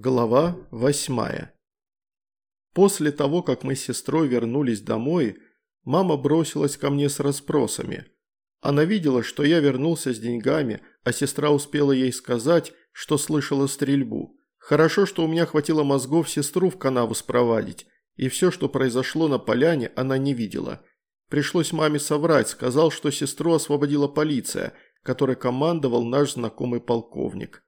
Глава восьмая После того, как мы с сестрой вернулись домой, мама бросилась ко мне с расспросами. Она видела, что я вернулся с деньгами, а сестра успела ей сказать, что слышала стрельбу. Хорошо, что у меня хватило мозгов сестру в канаву спровадить, и все, что произошло на поляне, она не видела. Пришлось маме соврать, сказал, что сестру освободила полиция, которой командовал наш знакомый полковник.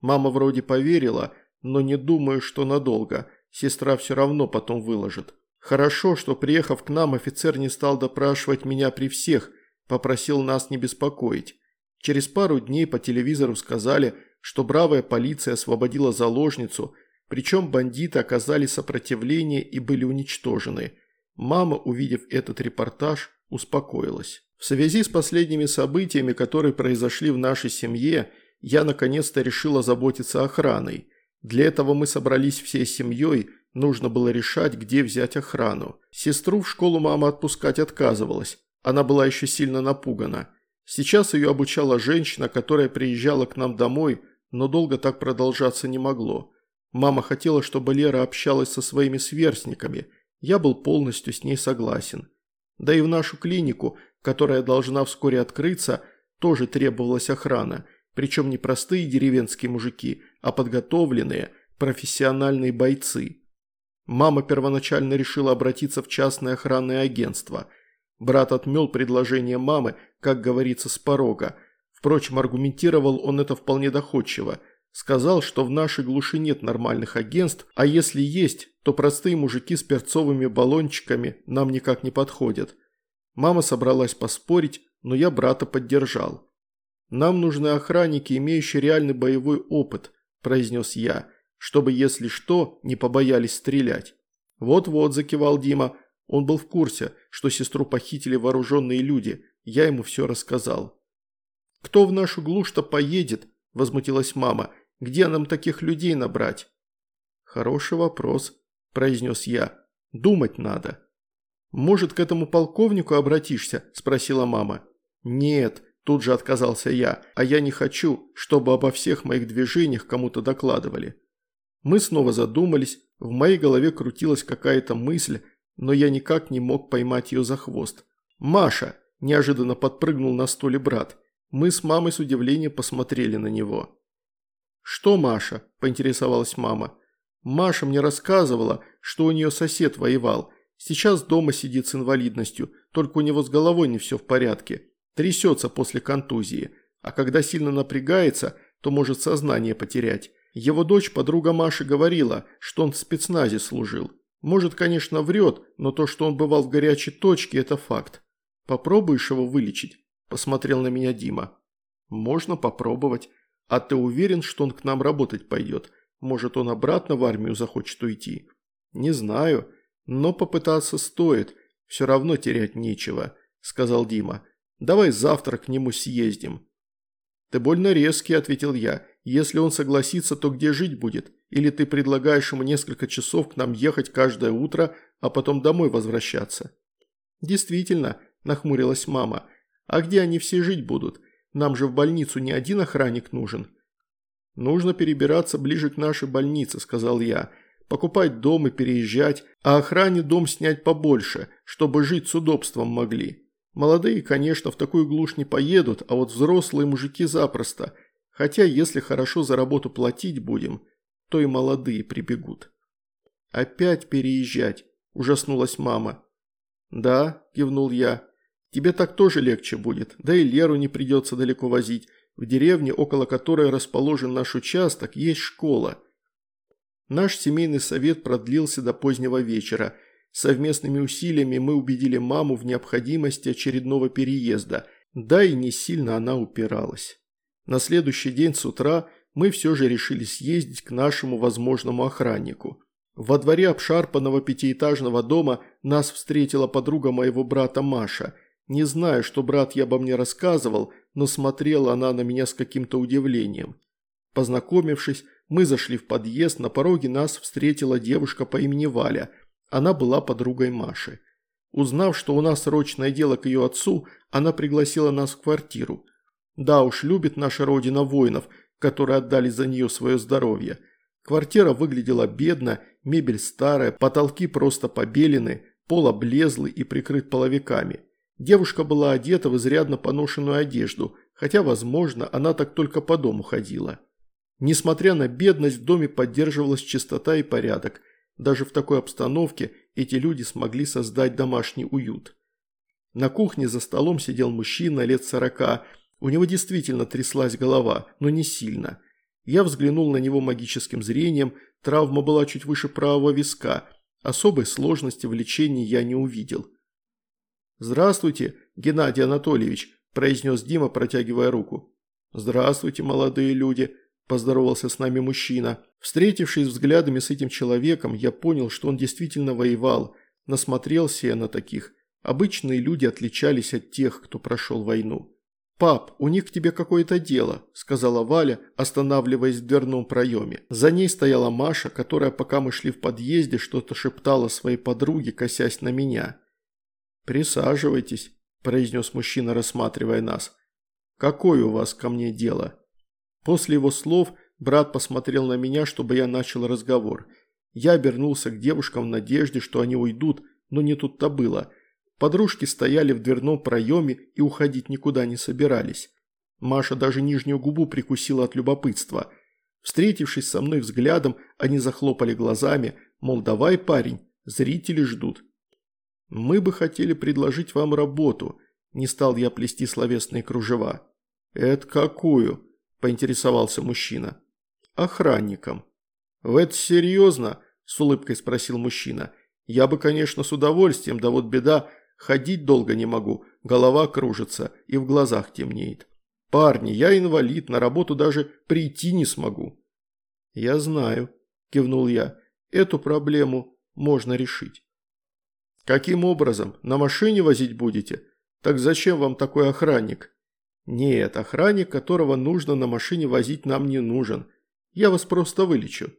Мама вроде поверила, но не думаю, что надолго. Сестра все равно потом выложит. Хорошо, что приехав к нам, офицер не стал допрашивать меня при всех, попросил нас не беспокоить. Через пару дней по телевизору сказали, что бравая полиция освободила заложницу, причем бандиты оказали сопротивление и были уничтожены. Мама, увидев этот репортаж, успокоилась. В связи с последними событиями, которые произошли в нашей семье, я наконец-то решила заботиться охраной. Для этого мы собрались всей семьей, нужно было решать, где взять охрану. Сестру в школу мама отпускать отказывалась, она была еще сильно напугана. Сейчас ее обучала женщина, которая приезжала к нам домой, но долго так продолжаться не могло. Мама хотела, чтобы Лера общалась со своими сверстниками, я был полностью с ней согласен. Да и в нашу клинику, которая должна вскоре открыться, тоже требовалась охрана – причем не простые деревенские мужики, а подготовленные, профессиональные бойцы. Мама первоначально решила обратиться в частное охранное агентство. Брат отмел предложение мамы, как говорится, с порога. Впрочем, аргументировал он это вполне доходчиво. Сказал, что в нашей глуши нет нормальных агентств, а если есть, то простые мужики с перцовыми баллончиками нам никак не подходят. Мама собралась поспорить, но я брата поддержал. «Нам нужны охранники, имеющие реальный боевой опыт», – произнес я, «чтобы, если что, не побоялись стрелять». «Вот-вот», – закивал Дима, он был в курсе, что сестру похитили вооруженные люди, я ему все рассказал. «Кто в нашу глушь-то поедет?» – возмутилась мама. «Где нам таких людей набрать?» «Хороший вопрос», – произнес я. «Думать надо». «Может, к этому полковнику обратишься?» – спросила мама. «Нет», Тут же отказался я, а я не хочу, чтобы обо всех моих движениях кому-то докладывали. Мы снова задумались, в моей голове крутилась какая-то мысль, но я никак не мог поймать ее за хвост. «Маша!» – неожиданно подпрыгнул на стуле брат. Мы с мамой с удивлением посмотрели на него. «Что Маша?» – поинтересовалась мама. «Маша мне рассказывала, что у нее сосед воевал. Сейчас дома сидит с инвалидностью, только у него с головой не все в порядке. Трясется после контузии, а когда сильно напрягается, то может сознание потерять. Его дочь, подруга Маши, говорила, что он в спецназе служил. Может, конечно, врет, но то, что он бывал в горячей точке, это факт. Попробуешь его вылечить?» – посмотрел на меня Дима. «Можно попробовать. А ты уверен, что он к нам работать пойдет? Может, он обратно в армию захочет уйти?» «Не знаю, но попытаться стоит. Все равно терять нечего», – сказал Дима. Давай завтра к нему съездим». «Ты больно резкий», – ответил я. «Если он согласится, то где жить будет? Или ты предлагаешь ему несколько часов к нам ехать каждое утро, а потом домой возвращаться?» «Действительно», – нахмурилась мама. «А где они все жить будут? Нам же в больницу не один охранник нужен». «Нужно перебираться ближе к нашей больнице», – сказал я. «Покупать дом и переезжать, а охране дом снять побольше, чтобы жить с удобством могли». Молодые, конечно, в такую глушь не поедут, а вот взрослые мужики запросто. Хотя, если хорошо за работу платить будем, то и молодые прибегут. «Опять переезжать?» – ужаснулась мама. «Да», – кивнул я. «Тебе так тоже легче будет, да и Леру не придется далеко возить. В деревне, около которой расположен наш участок, есть школа». Наш семейный совет продлился до позднего вечера – Совместными усилиями мы убедили маму в необходимости очередного переезда, да и не сильно она упиралась. На следующий день с утра мы все же решили съездить к нашему возможному охраннику. Во дворе обшарпанного пятиэтажного дома нас встретила подруга моего брата Маша. Не знаю, что брат я обо мне рассказывал, но смотрела она на меня с каким-то удивлением. Познакомившись, мы зашли в подъезд, на пороге нас встретила девушка по имени Валя – она была подругой Маши. Узнав, что у нас срочное дело к ее отцу, она пригласила нас в квартиру. Да уж, любит наша родина воинов, которые отдали за нее свое здоровье. Квартира выглядела бедно, мебель старая, потолки просто побелены, пол облезлый и прикрыт половиками. Девушка была одета в изрядно поношенную одежду, хотя, возможно, она так только по дому ходила. Несмотря на бедность, в доме поддерживалась чистота и порядок. Даже в такой обстановке эти люди смогли создать домашний уют. На кухне за столом сидел мужчина лет сорока. У него действительно тряслась голова, но не сильно. Я взглянул на него магическим зрением, травма была чуть выше правого виска. Особой сложности в лечении я не увидел. «Здравствуйте, Геннадий Анатольевич», – произнес Дима, протягивая руку. «Здравствуйте, молодые люди», – поздоровался с нами мужчина. Встретившись взглядами с этим человеком, я понял, что он действительно воевал. Насмотрелся я на таких. Обычные люди отличались от тех, кто прошел войну. «Пап, у них к тебе какое-то дело», – сказала Валя, останавливаясь в дверном проеме. За ней стояла Маша, которая, пока мы шли в подъезде, что-то шептала своей подруге, косясь на меня. «Присаживайтесь», – произнес мужчина, рассматривая нас. «Какое у вас ко мне дело?» После его слов брат посмотрел на меня, чтобы я начал разговор. Я обернулся к девушкам в надежде, что они уйдут, но не тут-то было – Подружки стояли в дверном проеме и уходить никуда не собирались. Маша даже нижнюю губу прикусила от любопытства. Встретившись со мной взглядом, они захлопали глазами, мол, давай, парень, зрители ждут. «Мы бы хотели предложить вам работу», – не стал я плести словесные кружева. «Это какую?» – поинтересовался мужчина. «Охранником». «В это серьезно?» – с улыбкой спросил мужчина. «Я бы, конечно, с удовольствием, да вот беда, Ходить долго не могу, голова кружится и в глазах темнеет. Парни, я инвалид, на работу даже прийти не смогу». «Я знаю», – кивнул я, – «эту проблему можно решить». «Каким образом? На машине возить будете? Так зачем вам такой охранник?» «Нет, охранник, которого нужно на машине возить, нам не нужен. Я вас просто вылечу».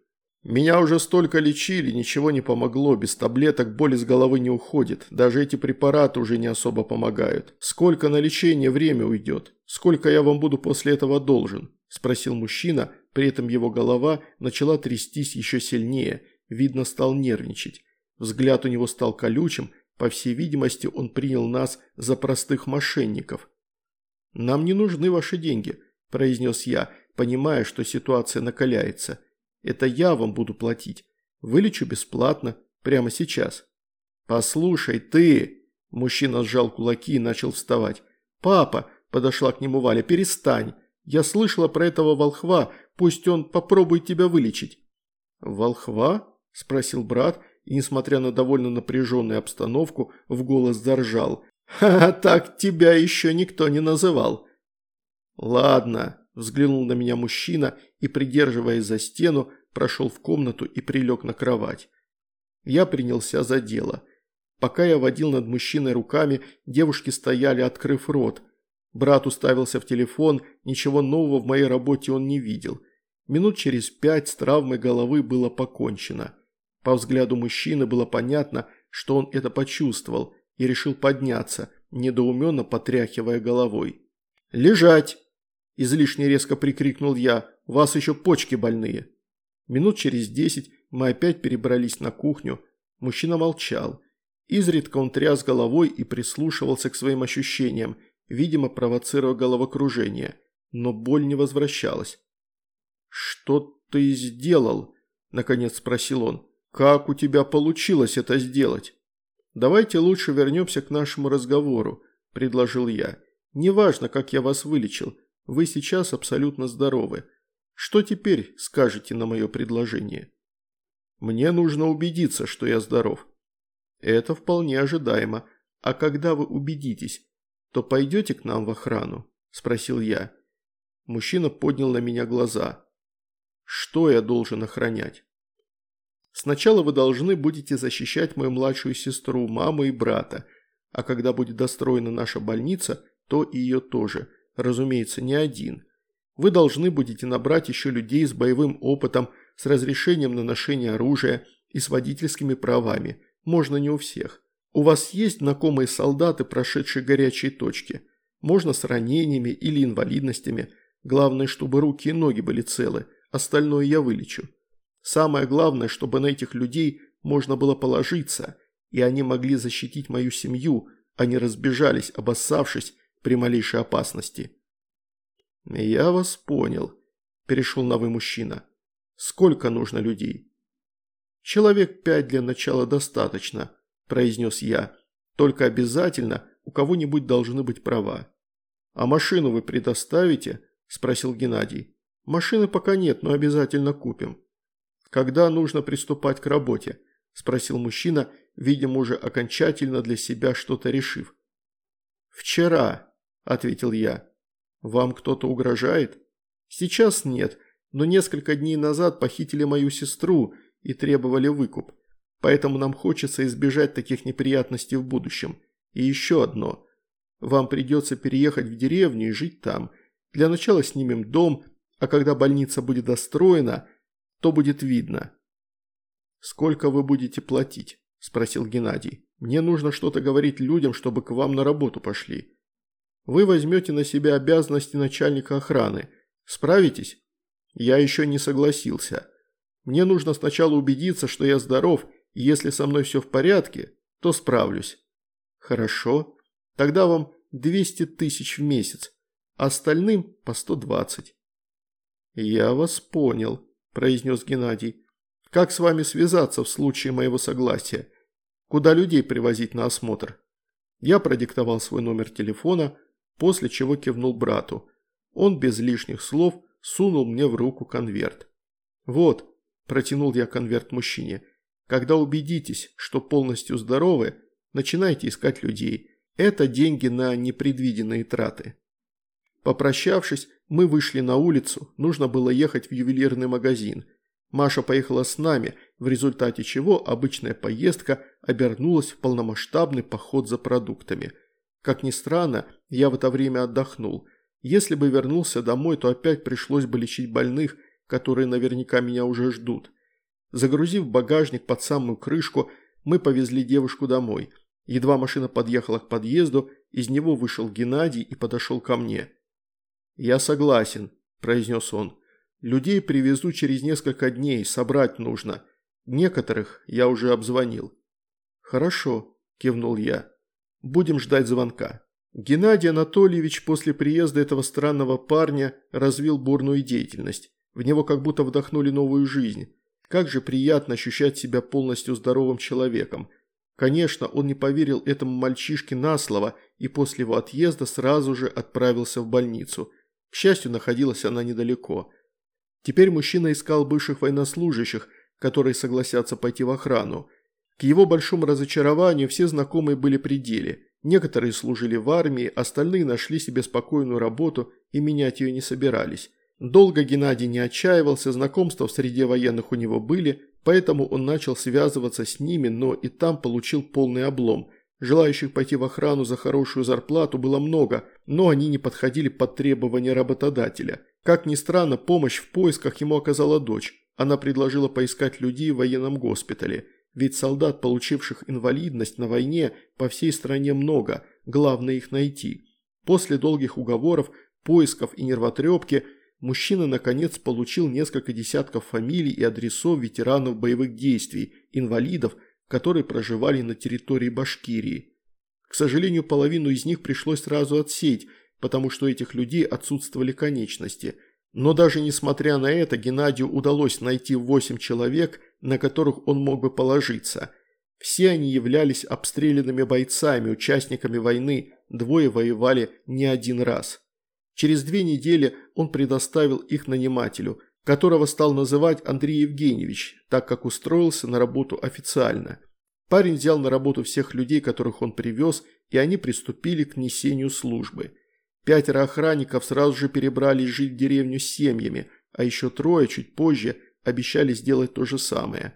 Меня уже столько лечили, ничего не помогло, без таблеток боль из головы не уходит, даже эти препараты уже не особо помогают. Сколько на лечение время уйдет? Сколько я вам буду после этого должен?» – спросил мужчина, при этом его голова начала трястись еще сильнее, видно стал нервничать. Взгляд у него стал колючим, по всей видимости он принял нас за простых мошенников. «Нам не нужны ваши деньги», – произнес я, понимая, что ситуация накаляется – это я вам буду платить. Вылечу бесплатно, прямо сейчас». «Послушай, ты...» Мужчина сжал кулаки и начал вставать. «Папа!» – подошла к нему Валя. «Перестань! Я слышала про этого волхва, пусть он попробует тебя вылечить». «Волхва?» – спросил брат, и, несмотря на довольно напряженную обстановку, в голос заржал. «Ха-ха, так тебя еще никто не называл». «Ладно», Взглянул на меня мужчина и, придерживаясь за стену, прошел в комнату и прилег на кровать. Я принялся за дело. Пока я водил над мужчиной руками, девушки стояли, открыв рот. Брат уставился в телефон, ничего нового в моей работе он не видел. Минут через пять с травмой головы было покончено. По взгляду мужчины было понятно, что он это почувствовал и решил подняться, недоуменно потряхивая головой. «Лежать!» Излишне резко прикрикнул я. «У вас еще почки больные». Минут через десять мы опять перебрались на кухню. Мужчина молчал. Изредка он тряс головой и прислушивался к своим ощущениям, видимо, провоцируя головокружение. Но боль не возвращалась. «Что ты сделал?» – наконец спросил он. «Как у тебя получилось это сделать?» «Давайте лучше вернемся к нашему разговору», – предложил я. «Неважно, как я вас вылечил. Вы сейчас абсолютно здоровы. Что теперь скажете на мое предложение? Мне нужно убедиться, что я здоров. Это вполне ожидаемо. А когда вы убедитесь, то пойдете к нам в охрану? Спросил я. Мужчина поднял на меня глаза. Что я должен охранять? Сначала вы должны будете защищать мою младшую сестру, маму и брата, а когда будет достроена наша больница, то и ее тоже – разумеется, не один. Вы должны будете набрать еще людей с боевым опытом, с разрешением на ношение оружия и с водительскими правами. Можно не у всех. У вас есть знакомые солдаты, прошедшие горячие точки. Можно с ранениями или инвалидностями. Главное, чтобы руки и ноги были целы. Остальное я вылечу. Самое главное, чтобы на этих людей можно было положиться, и они могли защитить мою семью, а не разбежались, обоссавшись при малейшей опасности. «Я вас понял», – перешел новый мужчина. «Сколько нужно людей?» «Человек пять для начала достаточно», – произнес я. «Только обязательно у кого-нибудь должны быть права». «А машину вы предоставите?» – спросил Геннадий. «Машины пока нет, но обязательно купим». «Когда нужно приступать к работе?» – спросил мужчина, видимо, уже окончательно для себя что-то решив. «Вчера», – ответил я. «Вам кто-то угрожает?» «Сейчас нет, но несколько дней назад похитили мою сестру и требовали выкуп. Поэтому нам хочется избежать таких неприятностей в будущем. И еще одно. Вам придется переехать в деревню и жить там. Для начала снимем дом, а когда больница будет достроена, то будет видно». «Сколько вы будете платить?» – спросил Геннадий. «Мне нужно что-то говорить людям, чтобы к вам на работу пошли». Вы возьмете на себя обязанности начальника охраны. Справитесь? Я еще не согласился. Мне нужно сначала убедиться, что я здоров, и если со мной все в порядке, то справлюсь. Хорошо. Тогда вам 200 тысяч в месяц, остальным по 120. Я вас понял, произнес Геннадий. Как с вами связаться в случае моего согласия? Куда людей привозить на осмотр? Я продиктовал свой номер телефона, после чего кивнул брату. Он без лишних слов сунул мне в руку конверт. «Вот», – протянул я конверт мужчине, – «когда убедитесь, что полностью здоровы, начинайте искать людей. Это деньги на непредвиденные траты». Попрощавшись, мы вышли на улицу, нужно было ехать в ювелирный магазин. Маша поехала с нами, в результате чего обычная поездка обернулась в полномасштабный поход за продуктами – как ни странно, я в это время отдохнул. Если бы вернулся домой, то опять пришлось бы лечить больных, которые наверняка меня уже ждут. Загрузив багажник под самую крышку, мы повезли девушку домой. Едва машина подъехала к подъезду, из него вышел Геннадий и подошел ко мне. «Я согласен», – произнес он. «Людей привезу через несколько дней, собрать нужно. Некоторых я уже обзвонил». «Хорошо», – кивнул я. Будем ждать звонка. Геннадий Анатольевич после приезда этого странного парня развил бурную деятельность. В него как будто вдохнули новую жизнь. Как же приятно ощущать себя полностью здоровым человеком. Конечно, он не поверил этому мальчишке на слово и после его отъезда сразу же отправился в больницу. К счастью, находилась она недалеко. Теперь мужчина искал бывших военнослужащих, которые согласятся пойти в охрану. К его большому разочарованию все знакомые были при деле. Некоторые служили в армии, остальные нашли себе спокойную работу и менять ее не собирались. Долго Геннадий не отчаивался, знакомства в среде военных у него были, поэтому он начал связываться с ними, но и там получил полный облом. Желающих пойти в охрану за хорошую зарплату было много, но они не подходили под требования работодателя. Как ни странно, помощь в поисках ему оказала дочь. Она предложила поискать людей в военном госпитале – ведь солдат, получивших инвалидность на войне, по всей стране много, главное их найти. После долгих уговоров, поисков и нервотрепки, мужчина наконец получил несколько десятков фамилий и адресов ветеранов боевых действий, инвалидов, которые проживали на территории Башкирии. К сожалению, половину из них пришлось сразу отсеять, потому что у этих людей отсутствовали конечности – но даже несмотря на это, Геннадию удалось найти восемь человек, на которых он мог бы положиться. Все они являлись обстрелянными бойцами, участниками войны, двое воевали не один раз. Через две недели он предоставил их нанимателю, которого стал называть Андрей Евгеньевич, так как устроился на работу официально. Парень взял на работу всех людей, которых он привез, и они приступили к несению службы. Пятеро охранников сразу же перебрались жить в деревню с семьями, а еще трое чуть позже обещали сделать то же самое.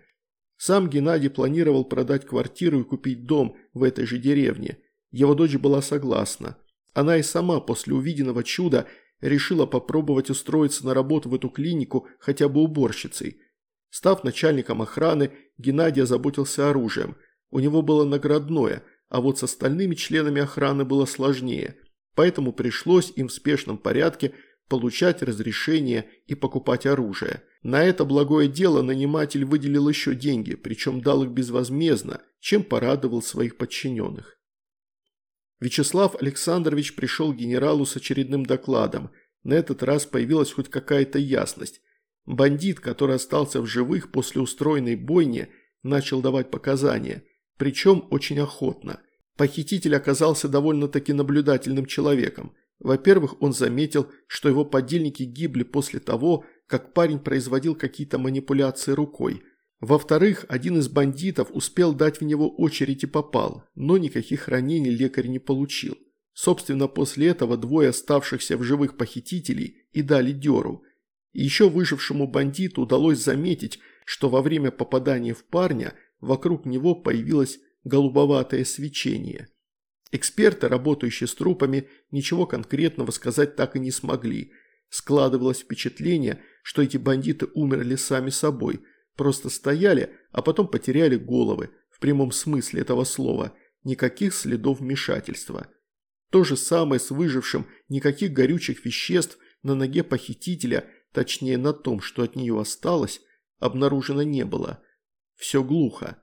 Сам Геннадий планировал продать квартиру и купить дом в этой же деревне. Его дочь была согласна. Она и сама после увиденного чуда решила попробовать устроиться на работу в эту клинику хотя бы уборщицей. Став начальником охраны, Геннадий озаботился оружием. У него было наградное, а вот с остальными членами охраны было сложнее – поэтому пришлось им в спешном порядке получать разрешение и покупать оружие. На это благое дело наниматель выделил еще деньги, причем дал их безвозмездно, чем порадовал своих подчиненных. Вячеслав Александрович пришел к генералу с очередным докладом. На этот раз появилась хоть какая-то ясность. Бандит, который остался в живых после устроенной бойни, начал давать показания, причем очень охотно. Похититель оказался довольно-таки наблюдательным человеком. Во-первых, он заметил, что его подельники гибли после того, как парень производил какие-то манипуляции рукой. Во-вторых, один из бандитов успел дать в него очередь и попал, но никаких ранений лекарь не получил. Собственно, после этого двое оставшихся в живых похитителей и дали дёру. еще выжившему бандиту удалось заметить, что во время попадания в парня вокруг него появилось голубоватое свечение. Эксперты, работающие с трупами, ничего конкретного сказать так и не смогли. Складывалось впечатление, что эти бандиты умерли сами собой, просто стояли, а потом потеряли головы, в прямом смысле этого слова, никаких следов вмешательства. То же самое с выжившим, никаких горючих веществ на ноге похитителя, точнее на том, что от нее осталось, обнаружено не было. Все глухо.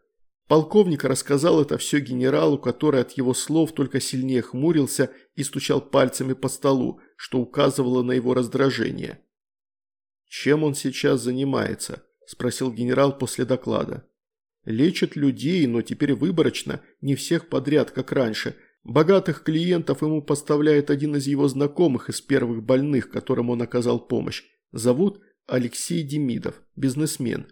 Полковник рассказал это все генералу, который от его слов только сильнее хмурился и стучал пальцами по столу, что указывало на его раздражение. «Чем он сейчас занимается?» – спросил генерал после доклада. «Лечит людей, но теперь выборочно, не всех подряд, как раньше. Богатых клиентов ему поставляет один из его знакомых из первых больных, которым он оказал помощь. Зовут Алексей Демидов, бизнесмен».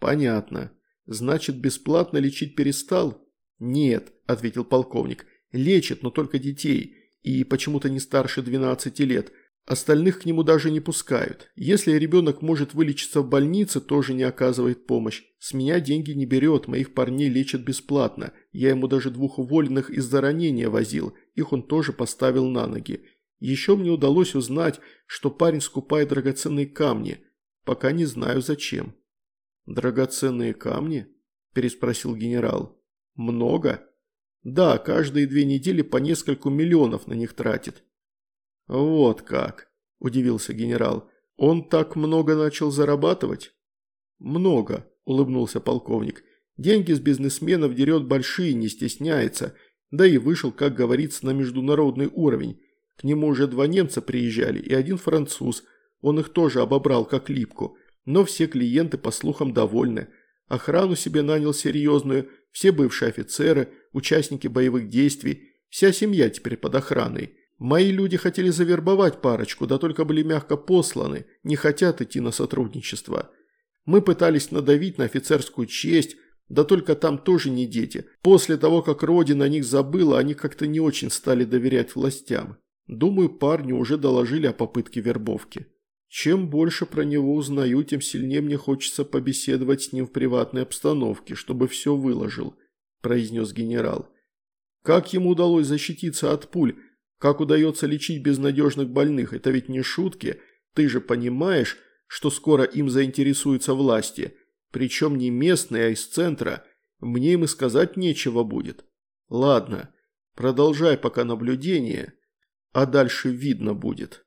«Понятно. Значит, бесплатно лечить перестал? Нет, ответил полковник. Лечит, но только детей. И почему-то не старше 12 лет. Остальных к нему даже не пускают. Если ребенок может вылечиться в больнице, тоже не оказывает помощь. С меня деньги не берет, моих парней лечат бесплатно. Я ему даже двух уволенных из-за ранения возил. Их он тоже поставил на ноги. Еще мне удалось узнать, что парень скупает драгоценные камни. Пока не знаю зачем. «Драгоценные камни?» – переспросил генерал. «Много?» «Да, каждые две недели по нескольку миллионов на них тратит». «Вот как», – удивился генерал. «Он так много начал зарабатывать?» «Много», – улыбнулся полковник. «Деньги с бизнесменов дерет большие, не стесняется. Да и вышел, как говорится, на международный уровень. К нему уже два немца приезжали и один француз. Он их тоже обобрал, как липку. Но все клиенты, по слухам, довольны. Охрану себе нанял серьезную, все бывшие офицеры, участники боевых действий, вся семья теперь под охраной. Мои люди хотели завербовать парочку, да только были мягко посланы, не хотят идти на сотрудничество. Мы пытались надавить на офицерскую честь, да только там тоже не дети. После того, как Родина о них забыла, они как-то не очень стали доверять властям. Думаю, парню уже доложили о попытке вербовки. Чем больше про него узнаю, тем сильнее мне хочется побеседовать с ним в приватной обстановке, чтобы все выложил», – произнес генерал. «Как ему удалось защититься от пуль? Как удается лечить безнадежных больных? Это ведь не шутки. Ты же понимаешь, что скоро им заинтересуются власти. Причем не местные, а из центра. Мне им и сказать нечего будет. Ладно, продолжай пока наблюдение, а дальше видно будет».